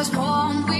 was born.